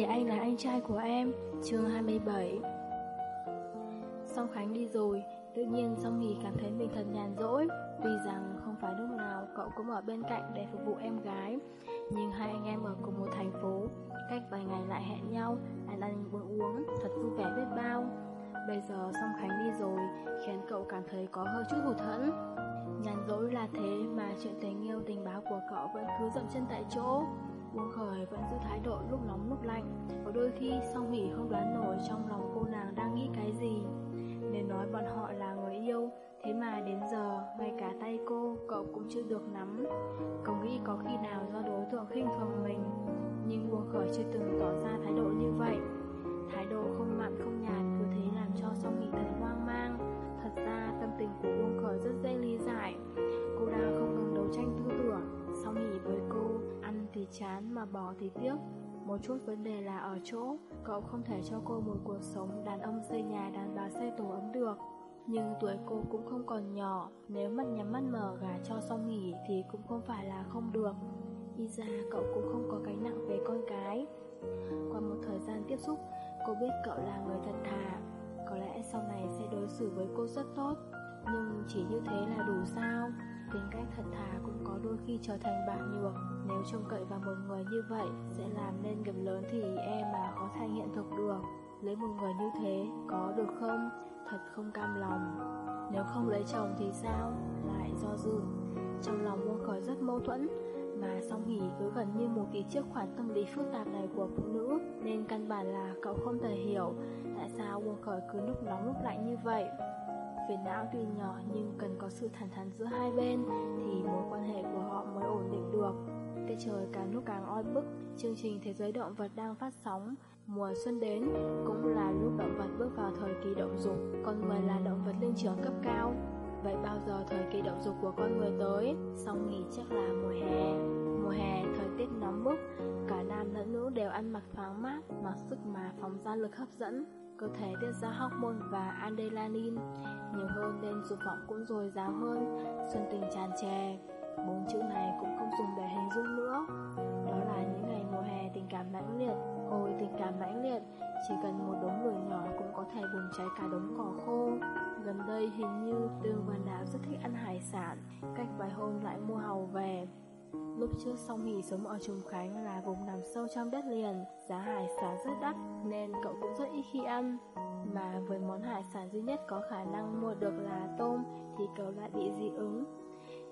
vì anh là anh trai của em, Chương 27 Song Khánh đi rồi, Tự nhiên Song Hỷ cảm thấy mình thật nhàn rỗi, Tuy rằng không phải lúc nào cậu cũng ở bên cạnh để phục vụ em gái. Nhưng hai anh em ở cùng một thành phố, Cách vài ngày lại hẹn nhau, Ăn ăn bữa uống, Thật vui vẻ biết bao. Bây giờ Song Khánh đi rồi, Khiến cậu cảm thấy có hơi chút hụt hẫng. Nhàn rỗi là thế mà chuyện tình yêu tình báo của cậu vẫn cứ dậm chân tại chỗ buông Khởi vẫn giữ thái độ lúc nóng lúc lạnh. Có đôi khi song hỉ không đoán nổi trong lòng cô nàng đang nghĩ cái gì. Nên nói bọn họ là người yêu, Thế mà đến giờ ngay cả tay cô, cậu cũng chưa được nắm. Cậu nghĩ có khi nào do đối tượng khinh thường mình, Nhưng buông Khởi chưa từng tỏ ra thái độ như vậy. Thái độ không mặn, không nhạt cứ thế làm cho song hỉ thật hoang mang. Thật ra tâm tình của buông Khởi rất dễ lý giải. Cô đang không ngừng đấu tranh tư tưởng Song hỉ với cô thì chán mà bỏ thì tiếc. Một chút vấn đề là ở chỗ, Cậu không thể cho cô một cuộc sống đàn ông xây nhà, đàn bà xây tổ ấm được. Nhưng tuổi cô cũng không còn nhỏ, Nếu mắt nhắm mắt mở gà cho xong nghỉ Thì cũng không phải là không được. Y ra cậu cũng không có cái nặng về con cái. Qua một thời gian tiếp xúc, Cô biết cậu là người thật thà. Có lẽ sau này sẽ đối xử với cô rất tốt. Nhưng chỉ như thế là đủ sao? Tính cách thật thà cũng có đôi khi trở thành bạn nhược. Nếu trông cậy vào một người như vậy, Sẽ làm nên nghiệp lớn thì em mà có thành hiện thực được. Lấy một người như thế, có được không? Thật không cam lòng. Nếu không lấy chồng thì sao? Lại do dự. Trong lòng Ngô Khởi rất mâu thuẫn, Mà song hỉ cứ gần như một kỳ trước khoản tâm lý phức tạp này của phụ nữ, Nên căn bản là cậu không thể hiểu Tại sao quân Khởi cứ lúc nóng lúc lạnh như vậy. Phiền não tuy nhỏ nhưng cần có sự thẳng thắn giữa hai bên thì mối quan hệ của họ mới ổn định được. Tiết trời càng lúc càng oi bức, chương trình Thế giới động vật đang phát sóng. Mùa xuân đến cũng là lúc động vật bước vào thời kỳ động dục, con người là động vật linh trưởng cấp cao. Vậy bao giờ thời kỳ động dục của con người tới? Xong nghỉ chắc là mùa hè. Mùa hè, thời tiết nóng bức, cả nam lẫn nữ đều ăn mặc thoáng mát, mặc sức mà phóng ra lực hấp dẫn cơ thể tiết ra hormone và adrenaline nhiều hơn nên dục vọng cũng dồi dào hơn, xuân tình tràn trề. Bốn chữ này cũng không dùng để hình dung nữa. Đó là những ngày mùa hè tình cảm mãnh liệt, ôi tình cảm mãnh liệt, chỉ cần một đống lửa nhỏ cũng có thể bùng cháy cả đống cỏ khô. Gần đây hình như Tương Văn Đào rất thích ăn hải sản, cách vài hôm lại mua hàu về. Lúc trước song hỉ sống ở Trùng Khánh là vùng nằm sâu trong đất liền, giá hải sản rất đắt nên cậu cũng rất ít khi ăn. Mà với món hải sản duy nhất có khả năng mua được là tôm thì cậu lại bị dị ứng.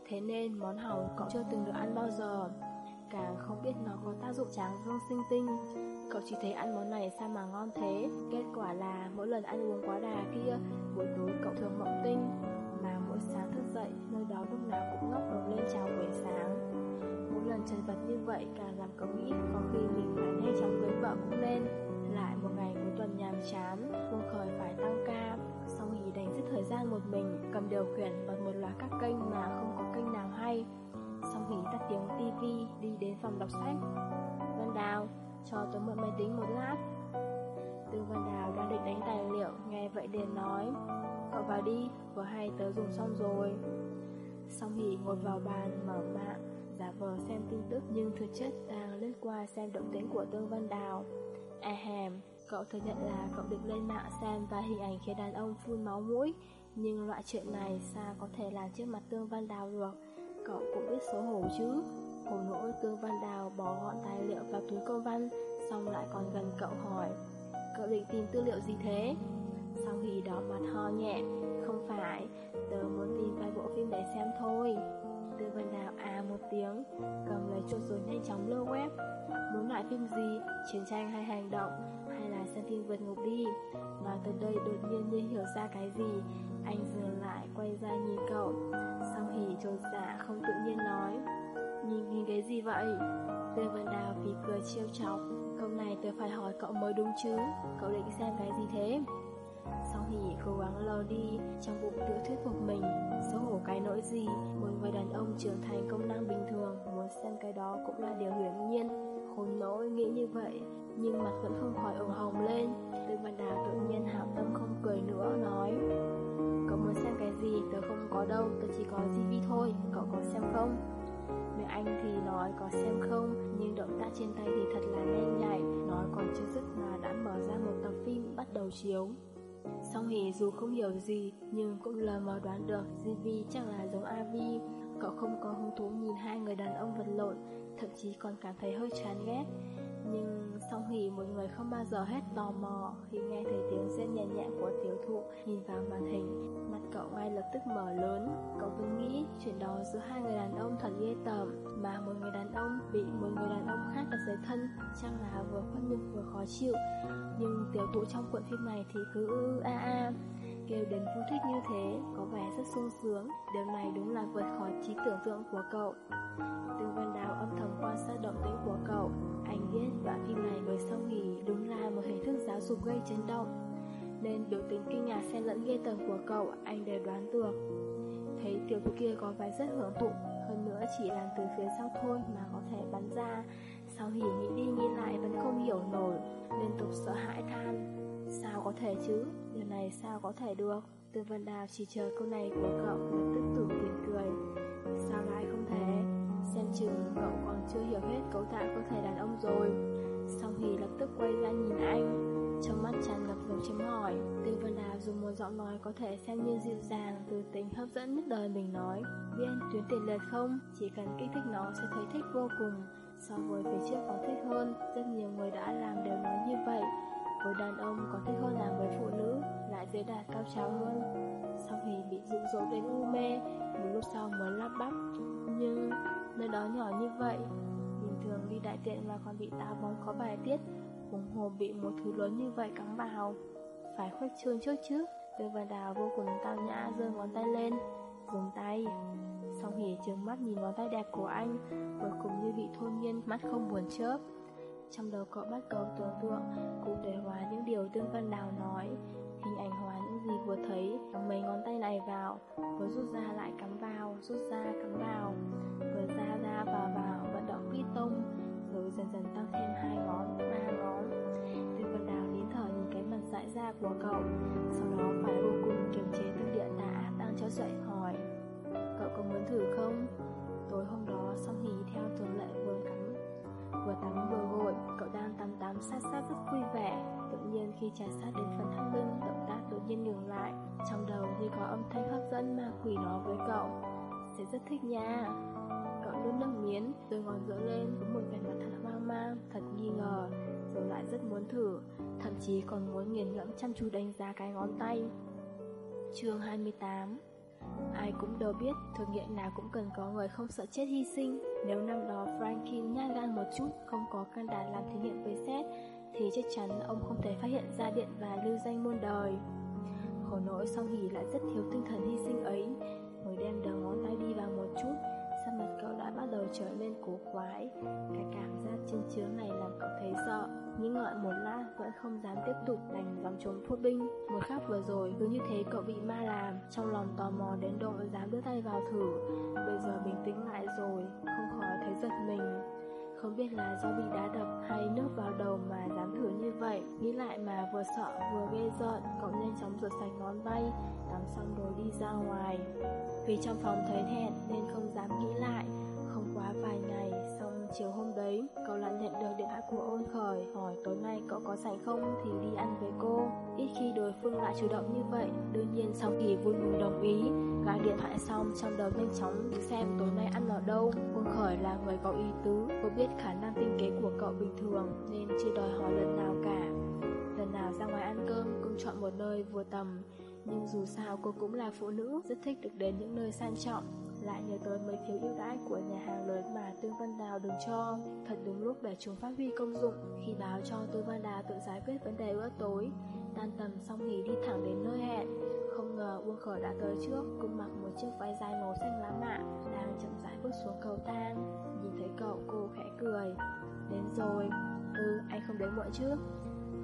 Thế nên món hàu cậu chưa từng được ăn bao giờ. Càng không biết nó có tác dụng tráng dương sinh tinh. Cậu chỉ thấy ăn món này sao mà ngon thế. Kết quả là mỗi lần ăn uống quá đà kia, buổi tối cậu thường mộng tinh. Mà mỗi sáng thức dậy, nơi đó lúc nào cũng ngóc đầu lên chào buổi sáng. Mỗi lần trần vật như vậy càng làm cậu nghĩ có khi mình phải nhanh chóng cưới vợ cũng nên. Lại một ngày cuối tuần nhàm chán, Vương Khởi phải tăng ca, xong hỉ đành giết thời gian một mình, cầm điều khiển bật một loạt các kênh mà không có kênh nào hay. Xong hỉ tắt tiếng tivi, đi đến phòng đọc sách. vân Đào, cho tôi mượn máy tính một lát. Tư Văn Đào đang định đánh tài liệu, nghe vậy liền nói, cậu vào đi, vừa hay tớ dùng xong rồi. Song Hỷ ngồi vào bàn, mở mạng, giả vờ xem tin tức nhưng thực chất đang lướt qua xem động tĩnh của Tương Văn Đào. À hèm, cậu thừa nhận là cậu được lên mạng xem và hình ảnh khi đàn ông phun máu mũi, nhưng loại chuyện này sao có thể làm trước mặt Tương Văn Đào được, cậu cũng biết xấu hổ chứ. Khổ nỗi Tương Văn Đào bỏ gọn tài liệu vào túi công văn, xong lại còn gần cậu hỏi, cậu định tìm tư liệu gì thế? Sau khi đó mặt ho nhẹ, không phải, tớ muốn tìm vài bộ phim để xem thôi. Tư Văn Đào à một tiếng, cầm lấy chuột rồi nhanh chóng lơ web. Muốn loại phim gì, chiến tranh hay hành động, hay là xem phim vượt ngục đi. Nói tới đây đột nhiên như hiểu ra cái gì, anh dừng lại quay ra nhìn cậu. Sau hỉ trột dạ không tự nhiên nói, nhìn nhìn cái gì vậy? Dương Văn Đào vì cười trêu chọc, câu này tôi phải hỏi cậu mới đúng chứ, cậu định xem cái gì thế? Sau Hỷ cố gắng lờ đi Trong bụng tự thuyết phục mình Xấu hổ cái nỗi gì Một người đàn ông trưởng thành công năng bình thường Muốn xem cái đó cũng là điều hiển nhiên. Khốn nỗi nghĩ như vậy Nhưng mặt vẫn không khỏi ửng hồng lên. Dương văn đào tự nhiên hảo tâm không cười nữa Nói. Cậu muốn xem cái gì? Tớ không có đâu Tớ chỉ có TV thôi. Cậu có xem không? Anh thì nói có xem không? Nhưng động tác trên tay thì thật là nhanh nhạy. Nói còn chưa dứt mà đã mở ra một tập phim bắt đầu chiếu. Song Hỷ dù không hiểu gì, Nhưng cũng lờ mờ đoán được GV chắc là giống Avi Cậu không có hứng thú nhìn hai người đàn ông vật lộn, Thậm chí còn cảm thấy hơi chán ghét. Nhưng song hỉ một người không bao giờ hết tò mò Khi nghe thấy tiếng rên nhẹ nhẹ của tiểu thụ Nhìn vào màn hình, Mặt cậu ngay lập tức mở lớn. Cậu cứ nghĩ chuyện đó giữa hai người đàn ông thật ghê tởm, Mà một người đàn ông bị một người đàn ông khác đặt dưới thân, Chắc là vừa khuất nhục vừa khó chịu. Nhưng tiểu thụ trong cuộn phim này thì cứ ư a a kêu đến vui thích như thế, có vẻ rất sung sướng, điều này đúng là vượt khỏi trí tưởng tượng của cậu. Tương Văn Đào âm thầm quan sát động tĩnh của cậu, anh biết đoạn phim này với sau nghỉ đúng là một hình thức giáo dục gây chấn động. Nên biểu tình kinh ngạc xen lẫn ghê tởm của cậu, anh đều đoán được. Thấy tiểu thư kia có vẻ rất hưởng thụ, hơn nữa chỉ làm từ phía sau thôi mà có thể bắn ra. Sau hỉ nghĩ đi nghĩ lại vẫn không hiểu nổi, liên tục sợ hãi than. Sao có thể chứ? Điều này sao có thể được? Tư Vân Đào chỉ chờ câu này của cậu lập tức tủm tỉm cười. Sao lại không thể? Xem chừng cậu còn chưa hiểu hết cấu tạo cơ thể đàn ông rồi. Sau hì lập tức quay ra nhìn anh, trong mắt tràn ngập dấu chấm hỏi. Tư Vân Đào dùng một giọng nói có thể xem như dịu dàng, từ tính hấp dẫn nhất đời mình nói. Viên tuyến tiền liệt không? Chỉ cần kích thích nó sẽ thấy thích vô cùng. So với phía trước có thích hơn, rất nhiều người đã làm đều nói như vậy. Với đàn ông có thích hơn làm với phụ nữ, Lại dễ đạt cao trào hơn. Sau khi bị dụ dỗ đến u mê, Một lúc sau mới lắp bắp. Nhưng nơi đó nhỏ như vậy, Bình thường đi đại tiện mà còn bị táo bón có bài tiết, Huống hồ bị một thứ lớn như vậy cắm vào. Phải khuếch trương trước chứ Tư và đào vô cùng tao nhã giơ ngón tay lên, Dùng tay. Xong hỉ trừng mắt nhìn ngón tay đẹp của anh, Cuối cùng như bị thôn nhiên, mắt không buồn chớp trong đầu cậu bắt đầu tưởng tượng, cụ thể hóa những điều Tương Văn Đào nói, hình ảnh hóa những gì vừa thấy, mấy ngón tay này vào, vừa rút ra lại cắm vào, rút ra cắm vào, vừa ra ra vào vào, vận động tông rồi dần dần tăng thêm hai ngón, ba ngón. Tương Văn Đào nín thở nhìn cái mặt dại ra của cậu, sau đó phải vô cùng đang sát sát rất vui vẻ. Tự nhiên khi trà sát đến phần thắt lưng, động tác tự nhiên ngừng lại. Trong đầu như có âm thanh hấp dẫn ma quỷ đó với cậu. Sẽ rất thích nha. Cậu nuốt nước miến, rồi ngón dỡ lên với một vẻ mặt thật hoang mang, thật nghi ngờ, rồi lại rất muốn thử, thậm chí còn muốn nghiền ngẫm chăm chú đánh giá cái ngón tay. Chương 28 Ai cũng đều biết, thử nghiệm nào cũng cần có người không sợ chết hy sinh. Nếu năm đó Franklin nhát gan một chút, không có can đảm làm thí nghiệm với Seth, thì chắc chắn ông không thể phát hiện ra điện và lưu danh muôn đời. Khổ nỗi song hỉ lại rất thiếu tinh thần hy sinh ấy, mới đem đầu ngón tay đi vào một chút, trở nên cổ quái. Cái cảm giác chân chứa này làm cậu thấy sợ. Nghĩ ngợi một lát vẫn không dám tiếp tục đành dòng trốn phốt binh. Một khắc vừa rồi cứ như thế cậu bị ma làm, trong lòng tò mò đến độ dám đưa tay vào thử. Bây giờ bình tĩnh lại rồi, không khỏi thấy giật mình. Không biết là do bị đá đập hay nước vào đầu mà dám thử như vậy Nghĩ lại mà vừa sợ vừa ghê rợn Cậu nhanh chóng rửa sạch ngón tay Tắm xong rồi đi ra ngoài Vì trong phòng thấy thẹn nên không dám nghĩ lại vài ngày, Xong chiều hôm đấy, Cậu lại nhận được điện thoại của ôn khởi, Hỏi tối nay cậu có rảnh không thì đi ăn với cô. Ít khi đối phương lại chủ động như vậy, Đương nhiên sau khi vui mừng đồng ý Gọi điện thoại xong trong đầu nhanh chóng xem tối nay ăn ở đâu. Ôn khởi là người có ý tứ, Cô biết khả năng tinh kế của cậu bình thường, Nên chưa đòi hỏi lần nào cả. Lần nào ra ngoài ăn cơm cũng chọn một nơi vừa tầm, Nhưng dù sao cô cũng là phụ nữ, Rất thích được đến những nơi sang trọng lại nhớ tới mấy phiếu ưu đãi của nhà hàng lớn mà Tương Văn Đào đừng cho. Thật đúng lúc để chúng phát huy công dụng khi báo cho Tương Văn Đào tự giải quyết vấn đề bữa tối. Tan tầm xong nghỉ đi thẳng đến nơi hẹn. Không ngờ Uông Khởi đã tới trước, cũng mặc một chiếc váy dài màu xanh lá mạ, đang chậm rãi bước xuống cầu thang. Nhìn thấy cậu, cô khẽ cười. Đến rồi. Ừ, anh không đến muộn chứ?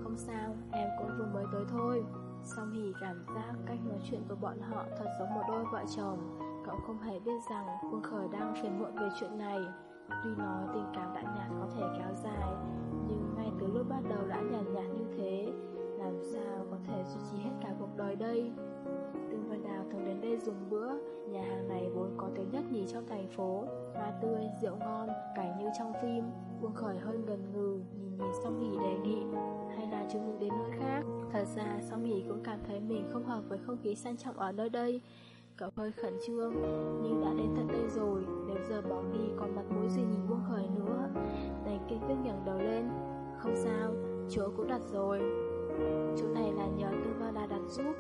Không sao, em cũng vừa mới tới thôi. Song Hỷ cảm giác cách nói chuyện của bọn họ thật giống một đôi vợ chồng. Cậu không hề biết rằng Quân Khởi đang phiền muộn về chuyện này. Tuy nói tình cảm đã nhạt có thể kéo dài, nhưng ngay từ lúc bắt đầu đã nhạt, nhạt như thế, làm sao có thể duy trì hết cả cuộc đời đây? Tương Vân Đào thường đến đây dùng bữa. Nhà hàng này vốn có tiếng nhất nhì trong thành phố, hoa tươi, rượu ngon, cảnh như trong phim. quân Khởi hơi ngần ngừ, nhìn nhìn Song Hỷ đề nghị, hay là chúng mình đến nơi khác. Thật ra Song Hỷ cũng cảm thấy mình không hợp với không khí sang trọng ở nơi đây. Cậu hơi khẩn trương, nhưng đã đến tận đây rồi, nếu giờ bỏ đi còn mặt mũi gì nhìn buông Khởi nữa. Đành kiên quyết ngẩng đầu lên, không sao, chỗ cũng đặt rồi. Chỗ này là nhờ Tư Va Đà đặt giúp,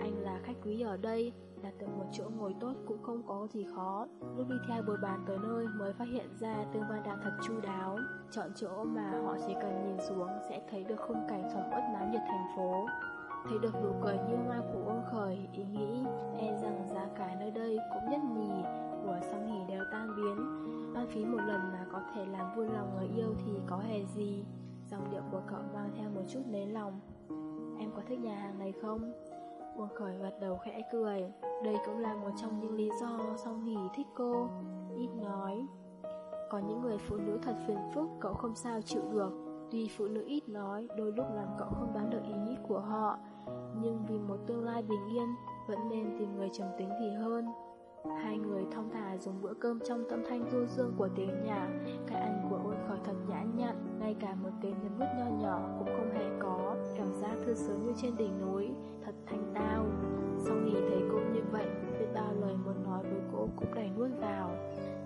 anh là khách quý ở đây, đặt được một chỗ ngồi tốt cũng không có gì khó. Lúc đi theo bồi bàn tới nơi mới phát hiện ra Tương Văn Đạt thật chu đáo, chọn chỗ mà họ chỉ cần nhìn xuống sẽ thấy được khung cảnh sầm uất náo nhiệt thành phố. Thấy được nụ cười như hoa của Uông Khởi, ý nghĩ e rằng giá cả nơi đây cũng nhất nhì của song hỉ đều tan biến. Ban phí một lần mà có thể làm vui lòng người yêu thì có hề gì. Dòng điệu của cậu mang theo một chút lấy lòng. Em có thích nhà hàng này không? Uông Khởi gật đầu khẽ cười. Đây cũng là một trong những lý do song hỉ thích cô. Ít nói. Có những người phụ nữ thật phiền phức cậu không sao chịu được. Tuy phụ nữ ít nói, đôi lúc làm cậu không đoán được ý nghĩ của họ, nhưng vì một tương lai bình yên, vẫn nên tìm người trầm tính thì hơn. Hai người thong thả dùng bữa cơm trong tâm thanh du dương của tiếng nhà, cái ăn của ôn khỏi thật nhã nhặn, ngay cả một tiếng nhấn nút nho nhỏ cũng không hề có, cảm giác thư sướng như trên đỉnh núi, thật thanh tao. Sau khi thấy cô như vậy, biết bao lời muốn nói với cô cũng đẩy nuốt vào.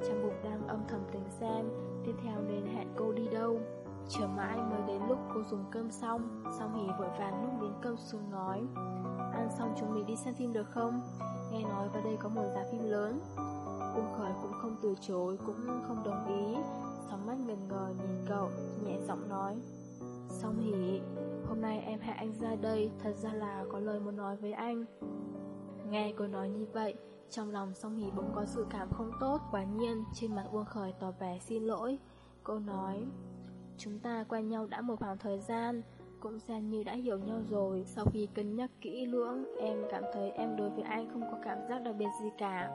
Trong bụng đang âm thầm tính xem, tiếp theo nên hẹn cô đi đâu. Chờ mãi mới đến lúc cô dùng cơm xong Xong hỉ vội vàng lúc đến cơm xuống nói. Ăn xong chúng mình đi xem phim được không? Nghe nói vào đây có một giá phim lớn. Uông Khởi cũng không từ chối, Cũng không đồng ý. Sóng mắt ngần ngờ nhìn cậu, Nhẹ giọng nói. Xong hỉ Hôm nay em hẹn anh ra đây, Thật ra là có lời muốn nói với anh. Nghe cô nói như vậy, Trong lòng song hỉ bỗng có sự cảm không tốt. Quả nhiên, trên mặt Uông Khởi tỏ vẻ xin lỗi. Cô nói Chúng ta quen nhau đã một khoảng thời gian, cũng xem như đã hiểu nhau rồi. Sau khi cân nhắc kỹ lưỡng, em cảm thấy em đối với anh không có cảm giác đặc biệt gì cả.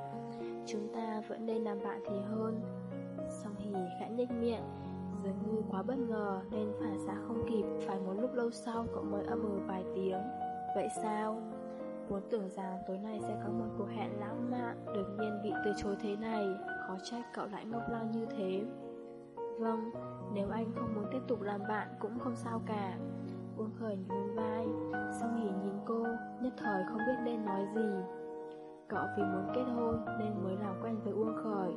Chúng ta vẫn nên làm bạn thì hơn. Song Hì khẽ nhếch miệng, dường như quá bất ngờ nên phản xạ không kịp, phải một lúc lâu sau cậu mới âm ừ vài tiếng. Vậy sao? Vốn tưởng rằng tối nay sẽ có một cuộc hẹn lãng mạn, đột nhiên bị từ chối thế này, khó trách cậu lại ngốc lao như thế. Vâng, nếu anh không muốn tiếp tục làm bạn cũng không sao cả. Uông khởi nhún vai Song hỉ nhìn cô Nhất thời không biết nên nói gì. Cậu vì muốn kết hôn Nên mới làm quen với Uông khởi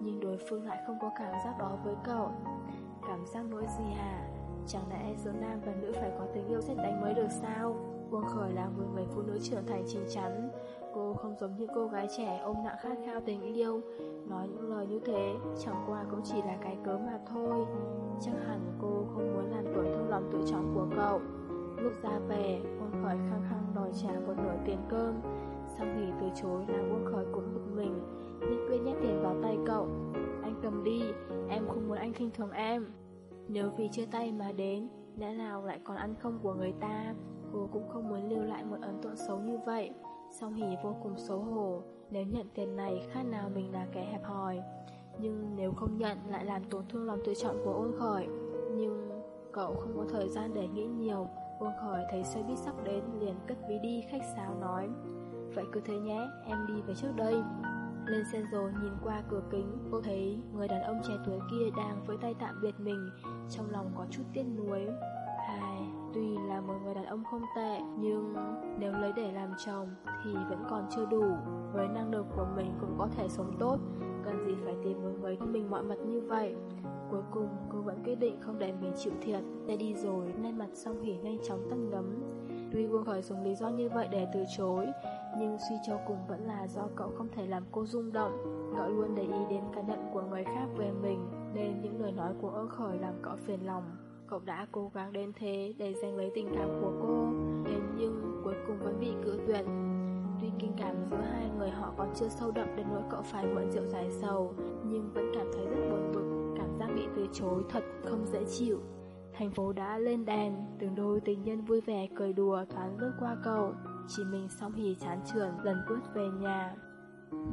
Nhưng đối phương lại không có cảm giác đó với cậu. Cảm giác nỗi gì hả? Chẳng lẽ giữa nam và nữ phải có tình yêu xét đánh mới được sao? Uông khởi là một người phụ nữ trưởng thành chín chắn Cô không giống như cô gái trẻ ôm nặng khát khao tình yêu. Nói những lời như thế, Chẳng qua cũng chỉ là cái cớ mà thôi. Chắc hẳn cô không muốn làm tổn thương lòng tự trọng của cậu. Lúc ra về, Uông khởi khăng khăng đòi trả một nửa tiền cơm. Sau khi từ chối là Uông khởi cũng bực mình, Nhất quyết nhét tiền vào tay cậu. Anh cầm đi, Em không muốn anh khinh thường em. Nếu vì chia tay mà đến, Lẽ nào lại còn ăn không của người ta? Cô cũng không muốn lưu lại một ấn tượng xấu như vậy. Song Hỷ vô cùng xấu hổ Nếu nhận tiền này khác nào mình là kẻ hẹp hòi. Nhưng nếu không nhận lại làm tổn thương lòng tự trọng của ôn khởi. Nhưng cậu không có thời gian để nghĩ nhiều. Ôn khởi thấy xe buýt sắp đến liền cất ví đi khách sáo nói Vậy cứ thế nhé, em đi về trước đây. Lên xe rồi nhìn qua cửa kính Cô thấy người đàn ông trẻ tuổi kia đang với tay tạm biệt mình Trong lòng có chút tiếc nuối. Ai, tuy là một người đàn ông không tệ, nhưng nếu lấy để làm chồng thì vẫn còn chưa đủ. Với năng lực của mình cũng có thể sống tốt, cần gì phải tìm một người với mình mọi mặt như vậy. Cuối cùng, cô vẫn quyết định không để mình chịu thiệt. Để đi rồi, nên mặt song hỉ nhanh chóng tắt đấm. Tuy Vương Khởi dùng lý do như vậy để từ chối, nhưng suy cho cùng vẫn là do cậu không thể làm cô rung động. Cậu luôn để ý đến cái nhận của người khác về mình, nên những lời nói của Ơ Khởi làm cậu phiền lòng. Cậu đã cố gắng đến thế để giành lấy tình cảm của cô, Thế nhưng cuối cùng vẫn bị cự tuyệt. Tuy tình cảm giữa hai người họ còn chưa sâu đậm đến nỗi cậu phải mượn rượu giải sầu, Nhưng vẫn cảm thấy rất buồn bực, Cảm giác bị từ chối thật không dễ chịu. Thành phố đã lên đèn, Từng đôi tình nhân vui vẻ cười đùa thoáng lướt qua cậu, Chỉ mình song hỉ chán trường lần bước về nhà.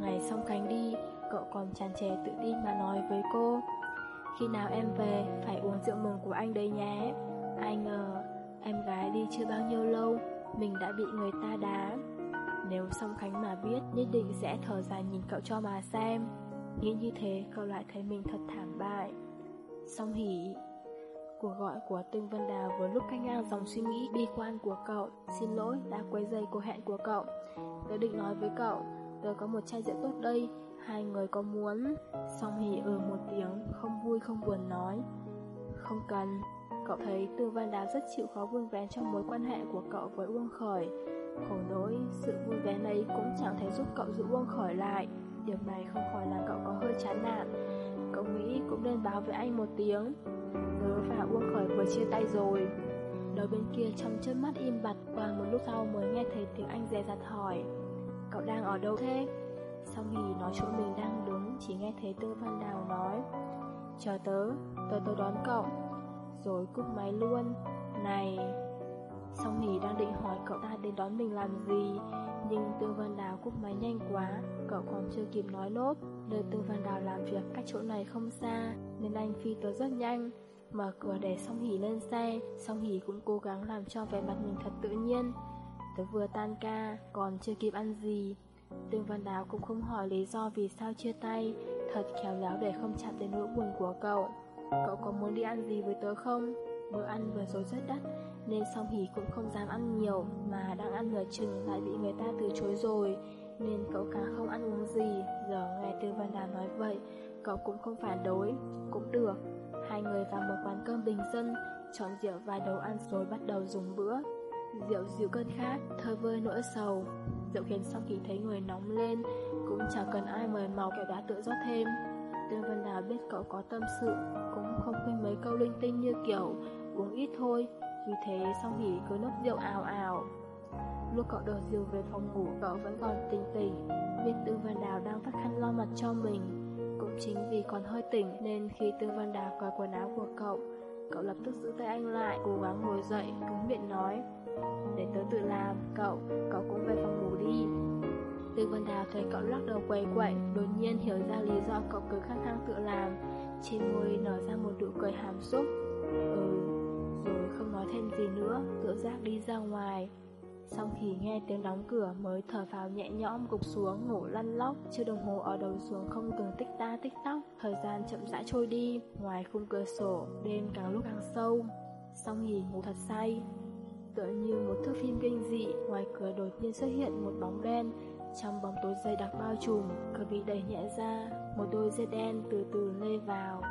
Ngày xong khánh đi, Cậu còn tràn trề tự tin mà nói với cô khi nào em về, Phải uống rượu mừng của anh đấy nhé. Ai ngờ, Em gái đi chưa bao nhiêu lâu, Mình đã bị người ta đá. Nếu song Khánh mà biết, Nhất định sẽ thở dài nhìn cậu cho mà xem. Nghĩ như thế, cậu lại thấy mình thật thảm bại. Song hỉ, Cuộc gọi của Tương Vân Đào vừa lúc canh ngang dòng suy nghĩ bi quan của cậu. Xin lỗi, đã quấy dây cuộc hẹn của cậu. Tớ định nói với cậu, Tớ có một chai rượu tốt đây. Hai người có muốn Song hỷ ừ một tiếng Không vui không buồn nói. Không cần Cậu thấy tư Văn Đào rất chịu khó vun vén trong mối quan hệ của cậu với Uông Khởi. Khổ nỗi, sự vui vẻ này cũng chẳng thể giúp cậu giữ Uông Khởi lại. Điều này không khỏi làm cậu có hơi chán nản. Cậu nghĩ cũng nên báo với anh một tiếng. Tớ và Uông Khởi vừa chia tay rồi. Đầu bên kia trong chân mắt im bặt Qua một lúc sau mới nghe thấy tiếng anh dè dặt hỏi. Cậu đang ở đâu thế? Sau khi nói chỗ mình đang đứng Chỉ nghe thấy Tư Văn Đào nói Chờ tớ, tớ tớ đón cậu. Rồi cúp máy luôn. Này. Song Hỷ đang định hỏi cậu ta đến đón mình làm gì Nhưng Tư Văn Đào cúp máy nhanh quá Cậu còn chưa kịp nói nốt. Nơi Tư Văn Đào làm việc cách chỗ này không xa Nên anh phi tới rất nhanh. Mở cửa để Song Hỷ lên xe Song Hỷ cũng cố gắng làm cho vẻ mặt mình thật tự nhiên. Tớ vừa tan ca Còn chưa kịp ăn gì. Tương Văn Đào cũng không hỏi lý do vì sao chia tay. Thật khéo léo để không chạm đến nỗi buồn của cậu. Cậu có muốn đi ăn gì với tớ không? Bữa ăn vừa rồi rất đắt, Nên song hỉ cũng không dám ăn nhiều, Mà đang ăn nửa chừng lại bị người ta từ chối rồi. Nên cậu càng không ăn uống gì. Giờ nghe Tư Văn Đào nói vậy, Cậu cũng không phản đối. Cũng được, Hai người vào một quán cơm bình dân, Chọn rượu vài đầu ăn rồi bắt đầu dùng bữa. Rượu dịu cơn khát, Thơ vơi nỗi sầu. Rượu khiến sau khi thấy người nóng lên, Cũng chẳng cần ai mời màu kẹo đá tự rót thêm. Tương Vân Đào biết cậu có tâm sự, Cũng không quên mấy câu linh tinh như kiểu, Uống ít thôi. Vì thế, sau nghỉ cứ nốc rượu ào ào. Lúc cậu đổ rượu về phòng ngủ, Cậu vẫn còn tỉnh tỉnh, Biết Tương Văn Đào đang vắt khăn lo mặt cho mình. Cũng chính vì còn hơi tỉnh Nên khi Tương Văn Đào cởi quần áo của cậu Cậu lập tức giữ tay anh lại, Cố gắng ngồi dậy, cứng miệng nói để tớ tự làm Cậu, cậu cũng về phòng ngủ đi. Tư Vân Đào thấy cậu lắc đầu quay quậy Đột nhiên hiểu ra lý do cậu cứ khăng khăng tự làm. Trên môi nở ra một nụ cười hàm xúc. Ừ Rồi không nói thêm gì nữa Tự giác đi ra ngoài. Xong khi nghe tiếng đóng cửa mới thở vào nhẹ nhõm gục xuống ngủ lăn lóc. Chưa đồng hồ ở đầu xuống không ngừng tích ta tích tóc. Thời gian chậm rãi trôi đi Ngoài khung cửa sổ Đêm càng lúc càng sâu. Xong hỉ ngủ thật say Tựa như một thước phim kinh dị Ngoài cửa đột nhiên xuất hiện một bóng đen trong bóng tối dày đặc bao trùm, cửa bị đẩy nhẹ ra, một đôi dây đen từ từ lê vào.